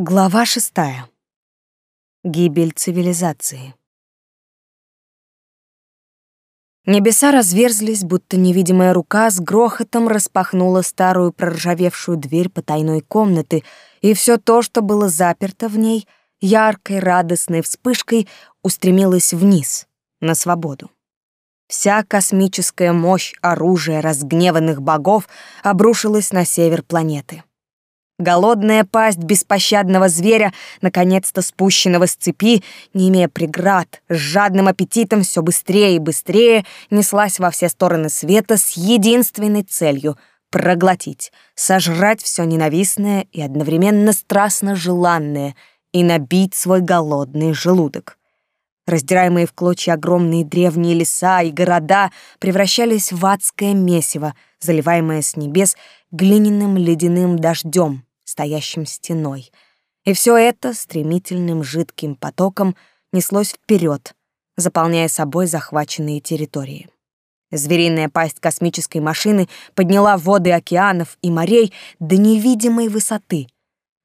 Глава шестая. Гибель цивилизации. Небеса разверзлись, будто невидимая рука с грохотом распахнула старую проржавевшую дверь потайной комнаты, и все то, что было заперто в ней, яркой радостной вспышкой устремилось вниз, на свободу. Вся космическая мощь оружия разгневанных богов обрушилась на север планеты. Голодная пасть беспощадного зверя, наконец-то спущенного с цепи, не имея преград, с жадным аппетитом все быстрее и быстрее неслась во все стороны света с единственной целью — проглотить, сожрать все ненавистное и одновременно страстно желанное и набить свой голодный желудок. Раздираемые в клочья огромные древние леса и города превращались в адское месиво, заливаемое с небес глиняным ледяным дождем — стоящим стеной. И все это стремительным жидким потоком неслось вперед, заполняя собой захваченные территории. Звериная пасть космической машины подняла воды океанов и морей до невидимой высоты.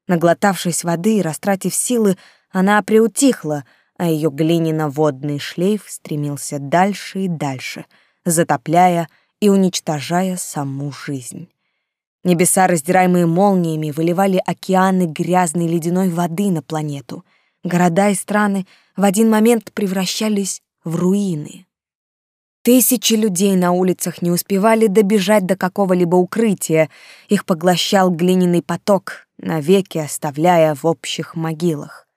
Наглотавшись воды и растратив силы, она приутихла, а ее глиняно-водный шлейф стремился дальше и дальше, затопляя и уничтожая саму жизнь. Небеса, раздираемые молниями, выливали океаны грязной ледяной воды на планету. Города и страны в один момент превращались в руины. Тысячи людей на улицах не успевали добежать до какого-либо укрытия. Их поглощал глиняный поток, навеки оставляя в общих могилах.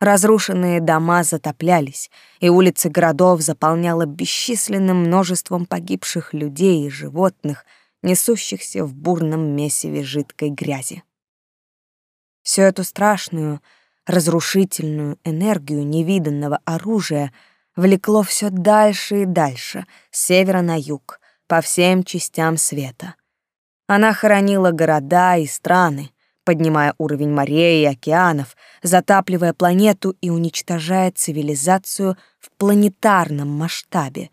Разрушенные дома затоплялись, и улицы городов заполняло бесчисленным множеством погибших людей и животных — несущихся в бурном месиве жидкой грязи. Всю эту страшную, разрушительную энергию невиданного оружия влекло все дальше и дальше, с севера на юг, по всем частям света. Она хоронила города и страны, поднимая уровень морей и океанов, затапливая планету и уничтожая цивилизацию в планетарном масштабе.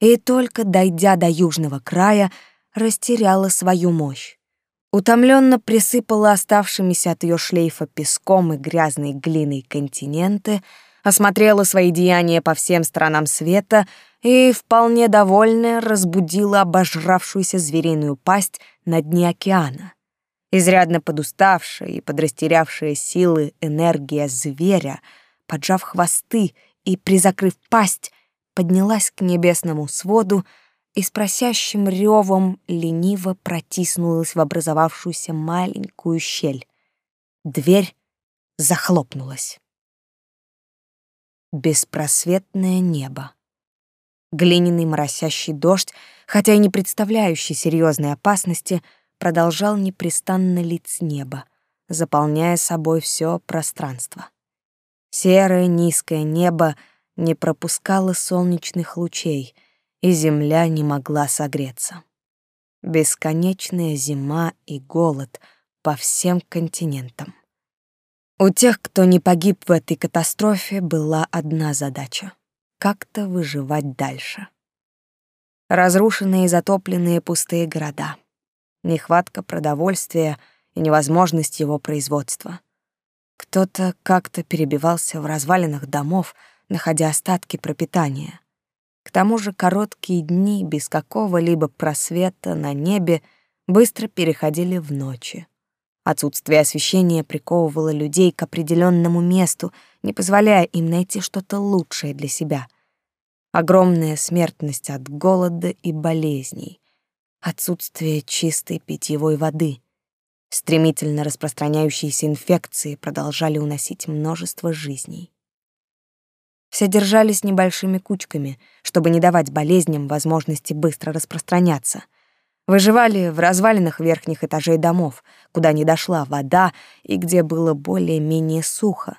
И только дойдя до южного края, растеряла свою мощь. Утомленно присыпала оставшимися от ее шлейфа песком и грязной глиной континенты, осмотрела свои деяния по всем сторонам света и, вполне довольная, разбудила обожравшуюся звериную пасть на дне океана. Изрядно подуставшая и подрастерявшая силы энергия зверя, поджав хвосты и призакрыв пасть, поднялась к небесному своду, и с просящим ревом лениво протиснулась в образовавшуюся маленькую щель. Дверь захлопнулась. Беспросветное небо. Глиняный моросящий дождь, хотя и не представляющий серьезной опасности, продолжал непрестанно лить с неба, заполняя собой все пространство. Серое низкое небо не пропускало солнечных лучей — и земля не могла согреться. Бесконечная зима и голод по всем континентам. У тех, кто не погиб в этой катастрофе, была одна задача — как-то выживать дальше. Разрушенные и затопленные пустые города, нехватка продовольствия и невозможность его производства. Кто-то как-то перебивался в развалинах домов, находя остатки пропитания — к тому же короткие дни без какого-либо просвета на небе быстро переходили в ночи. Отсутствие освещения приковывало людей к определенному месту, не позволяя им найти что-то лучшее для себя. Огромная смертность от голода и болезней, отсутствие чистой питьевой воды, стремительно распространяющиеся инфекции продолжали уносить множество жизней. Все держались небольшими кучками, чтобы не давать болезням возможности быстро распространяться. Выживали в развалинах верхних этажей домов, куда не дошла вода и где было более-менее сухо.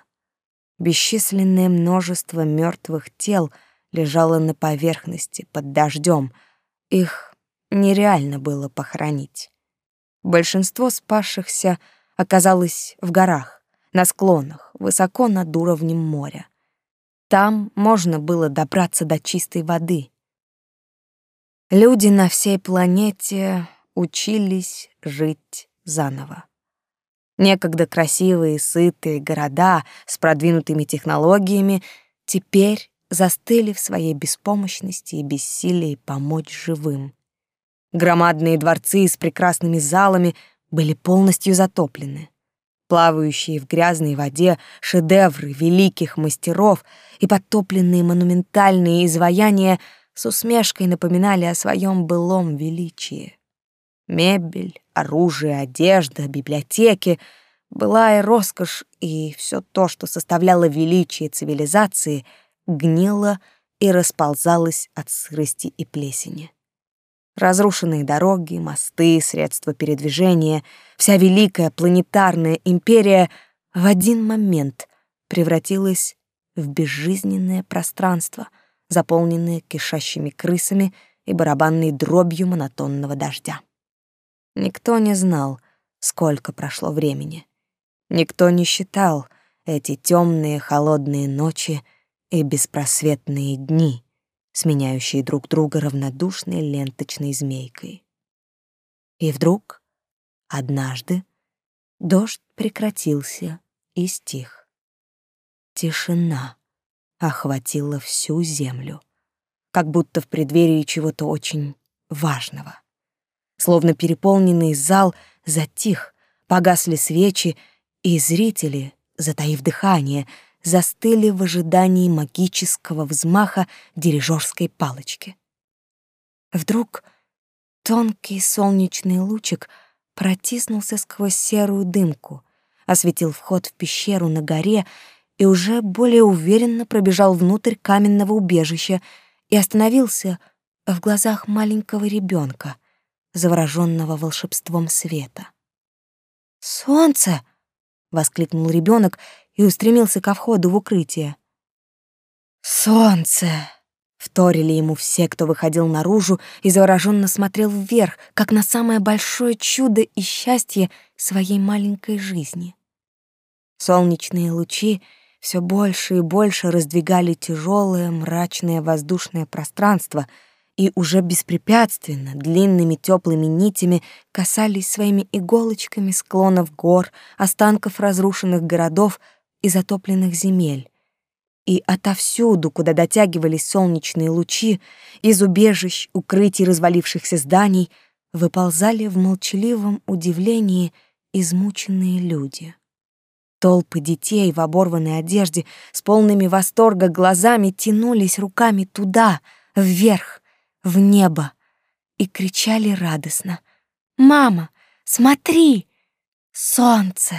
Бесчисленное множество мертвых тел лежало на поверхности под дождем. Их нереально было похоронить. Большинство спасшихся оказалось в горах, на склонах, высоко над уровнем моря. Там можно было добраться до чистой воды. Люди на всей планете учились жить заново. Некогда красивые сытые города с продвинутыми технологиями теперь застыли в своей беспомощности и бессилии помочь живым. Громадные дворцы с прекрасными залами были полностью затоплены. Плавающие в грязной воде шедевры великих мастеров и подтопленные монументальные изваяния с усмешкой напоминали о своем былом величии. Мебель, оружие, одежда, библиотеки, былая роскошь и все то, что составляло величие цивилизации, гнило и расползалось от сырости и плесени. Разрушенные дороги, мосты, средства передвижения, вся великая планетарная империя в один момент превратилась в безжизненное пространство, заполненное кишащими крысами и барабанной дробью монотонного дождя. Никто не знал, сколько прошло времени. Никто не считал эти темные холодные ночи и беспросветные дни, сменяющие друг друга равнодушной ленточной змейкой. И вдруг, однажды, дождь прекратился и стих. Тишина охватила всю землю, как будто в преддверии чего-то очень важного. Словно переполненный зал затих, погасли свечи, и зрители, затаив дыхание, застыли в ожидании магического взмаха дирижерской палочки. Вдруг тонкий солнечный лучик протиснулся сквозь серую дымку, осветил вход в пещеру на горе и уже более уверенно пробежал внутрь каменного убежища и остановился в глазах маленького ребенка — завороженного волшебством света. «Солнце!» — воскликнул ребенок и устремился ко входу в укрытие. «Солнце!» — вторили ему все, кто выходил наружу и завороженно смотрел вверх, как на самое большое чудо и счастье своей маленькой жизни. Солнечные лучи все больше и больше раздвигали тяжелое мрачное воздушное пространство — и уже беспрепятственно, длинными теплыми нитями касались своими иголочками склонов гор, останков разрушенных городов и затопленных земель. И отовсюду, куда дотягивались солнечные лучи, из убежищ, укрытий развалившихся зданий, выползали в молчаливом удивлении измученные люди. Толпы детей в оборванной одежде с полными восторга глазами тянулись руками туда, вверх, в небо и кричали радостно. «Мама, смотри! Солнце!»